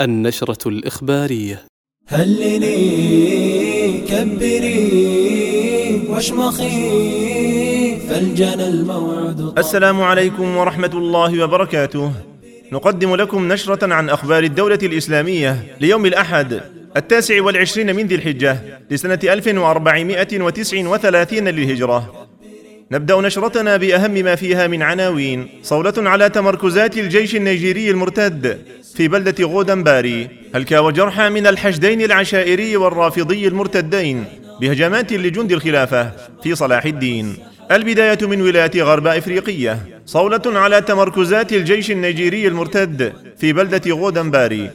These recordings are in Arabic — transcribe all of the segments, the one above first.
النشرة الإخبارية. هللي كبري واشمخي فالجنى الموعد السلام عليكم ورحمة الله وبركاته. نقدم لكم نشرة عن أخبار الدولة الإسلامية ليوم الأحد التاسع والعشرين من ذي الحجة لسنة 1439 للهجرة. نبدأ نشرتنا بأهم ما فيها من عناوين صولة على تمركزات الجيش النيجيري المرتد في بلدة غودنباري هلكا وجرحى من الحشدين العشائري والرافضي المرتدين بهجمات لجند الخلافة في صلاح الدين. البداية من ولاية غرب إفريقية صولة على تمركزات الجيش النيجيري المرتد في بلدة غودنباري.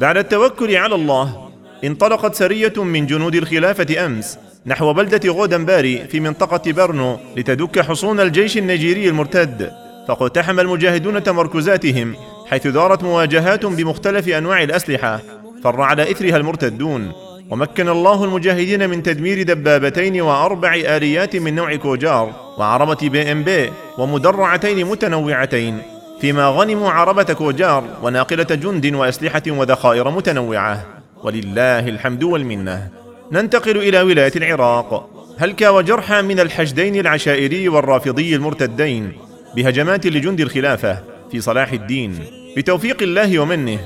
بعد التوكل على الله انطلقت سرية من جنود الخلافة أمس نحو بلدة غودنباري في منطقة برنو لتدك حصون الجيش النيجيري المرتد. فاقتحم المجاهدون تمركزاتهم حيث دارت مواجهات بمختلف أنواع الأسلحة فر على إثرها المرتدون. ومكن الله المجاهدين من تدمير دبابتين وأربع آليات من نوع كوجار وعربة بي إم بي ومدرعتين متنوعتين فيما غنموا عربة كوجار وناقلة جند وأسلحة وذخائر متنوعة. ولله الحمد والمنة. ننتقل إلى ولاية العراق. هلكا وجرحى من الحشدين العشائري والرافضي المرتدين بهجمات لجند الخلافة في صلاح الدين. بتوفيق الله ومنه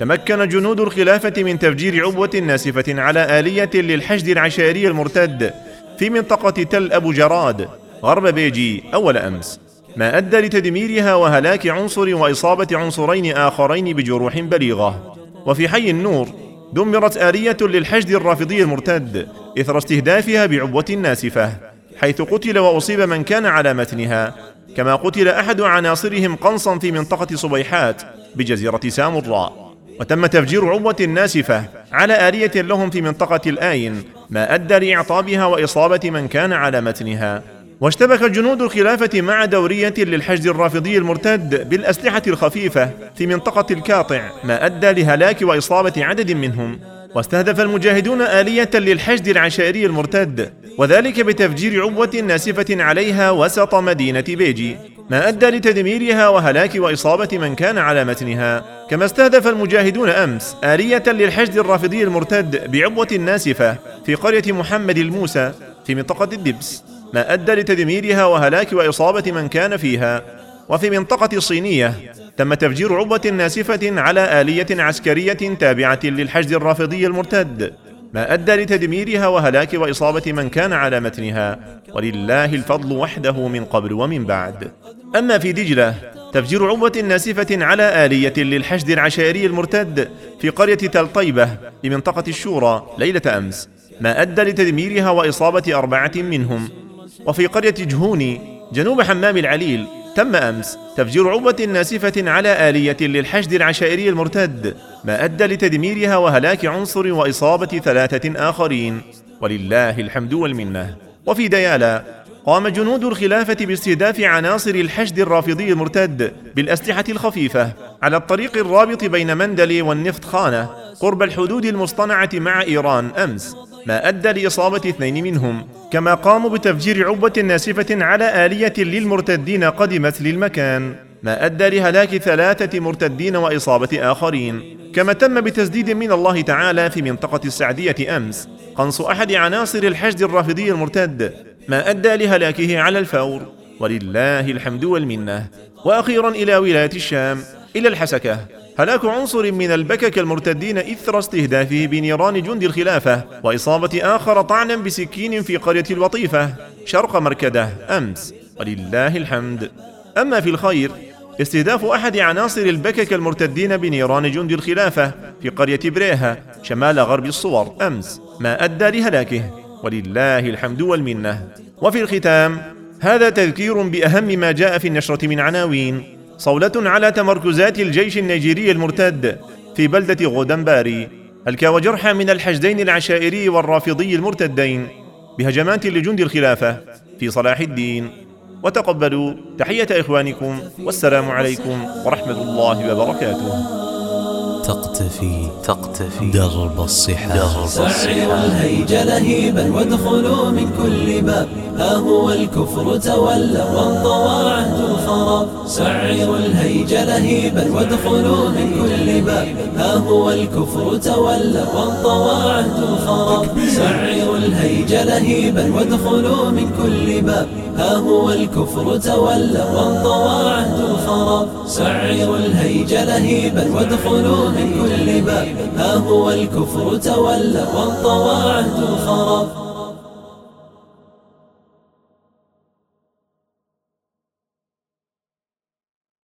تمكن جنود الخلافة من تفجير عبوة ناسفة على آلية للحشد العشائري المرتد في منطقة تل أبو جراد غرب بيجي أول أمس. ما أدى لتدميرها وهلاك عنصر وإصابة عنصرين آخرين بجروح بليغة. وفي حي النور دمرت آلية للحشد الرافضي المرتد إثر استهدافها بعبوة ناسفة حيث قتل وأصيب من كان على متنها كما قتل أحد عناصرهم قنصا في منطقة صبيحات بجزيرة سامراء وتم تفجير عبوة ناسفة على آلية لهم في منطقة الآين ما أدى لإعطابها وإصابة من كان على متنها. واشتبك جنود الخلافة مع دورية للحشد الرافضي المرتد بالأسلحة الخفيفة في منطقة الكاطع ما أدى لهلاك وإصابة عدد منهم. واستهدف المجاهدون آلية للحشد العشائري المرتد وذلك بتفجير عبوة ناسفة عليها وسط مدينة بيجي. ما أدى لتدميرها وهلاك وإصابة من كان على متنها. كما استهدف المجاهدون أمس آلية للحشد الرافضي المرتد بعبوة ناسفة في قرية محمد الموسى في منطقة الدبس. ما أدى لتدميرها وهلاك وإصابة من كان فيها. وفي منطقة صينية تم تفجير عبوة ناسفة على آلية عسكرية تابعة للحشد الرافضي المرتد ما أدى لتدميرها وهلاك وإصابة من كان على متنها ولله الفضل وحده من قبل ومن بعد. أما في دجلة تفجير عبوة ناسفة على آلية للحشد العشائري المرتد في قرية تل طيبة بمنطقة الشورى ليلة أمس ما أدى لتدميرها وإصابة أربعة منهم. وفي قرية جهوني جنوب حمام العليل تم أمس تفجير عبوة ناسفة على آلية للحشد العشائري المرتد ما أدى لتدميرها وهلاك عنصر وإصابة ثلاثة آخرين. ولله الحمد والمنة. وفي ديالا قام جنود الخلافة باستهداف عناصر الحشد الرافضي المرتد بالأسلحة الخفيفة على الطريق الرابط بين مندلي والنفط خانة قرب الحدود المصطنعة مع إيران أمس. ما أدى لإصابة اثنين منهم كما قاموا بتفجير عبوة ناسفة على آلية للمرتدين قدمت للمكان. ما أدى لهلاك ثلاثة مرتدين وإصابة آخرين. كما تم بتسديد من الله تعالى في منطقة السعدية أمس قنص أحد عناصر الحشد الرافضي المرتد. ما أدى لهلاكه على الفور. ولله الحمد والمنة. وأخيرا إلى ولاية الشام إلى الحسكة. هلاك عنصر من البكك المرتدين إثر استهدافه بنيران جند الخلافة وإصابة آخر طعنا بسكين في قرية الوطيفة شرق مركدة أمس ولله الحمد. أما في الخير استهداف أحد عناصر البكك المرتدين بنيران جند الخلافة في قرية بريها شمال غرب الصور أمس ما أدى لهلاكه ولله الحمد والمنة. وفي الختام هذا تذكير بأهم ما جاء في النشرة من عناوين. صولة على تمركزات الجيش النيجيري المرتد في بلدة غودنباري هلكا وجرحى من الحشدين العشائري والرافضي المرتدين بهجمات لجند الخلافة في صلاح الدين. وتقبلوا تحية إخوانكم والسلام عليكم ورحمة الله وبركاته. تقتفي. تقتفي. درب الصحاب سعروا الهيج لهيبا وادخلوا من كل باب. ها هو الكفر تولى وانطوى عهد الخراب. سعروا الهيج لهيبا وادخلوا من كل باب. ها هو الكفر تولى وانطوى عهد الخراب. سعروا الهيج لهيبا وادخلوا من كل باب. ها هو الكفر تولى وانطوى عهد الخراب. سعروا الهيج لهيبا وادخلوا من كل باب. ها هو الكفر تولى وانطوى عهد الخراب.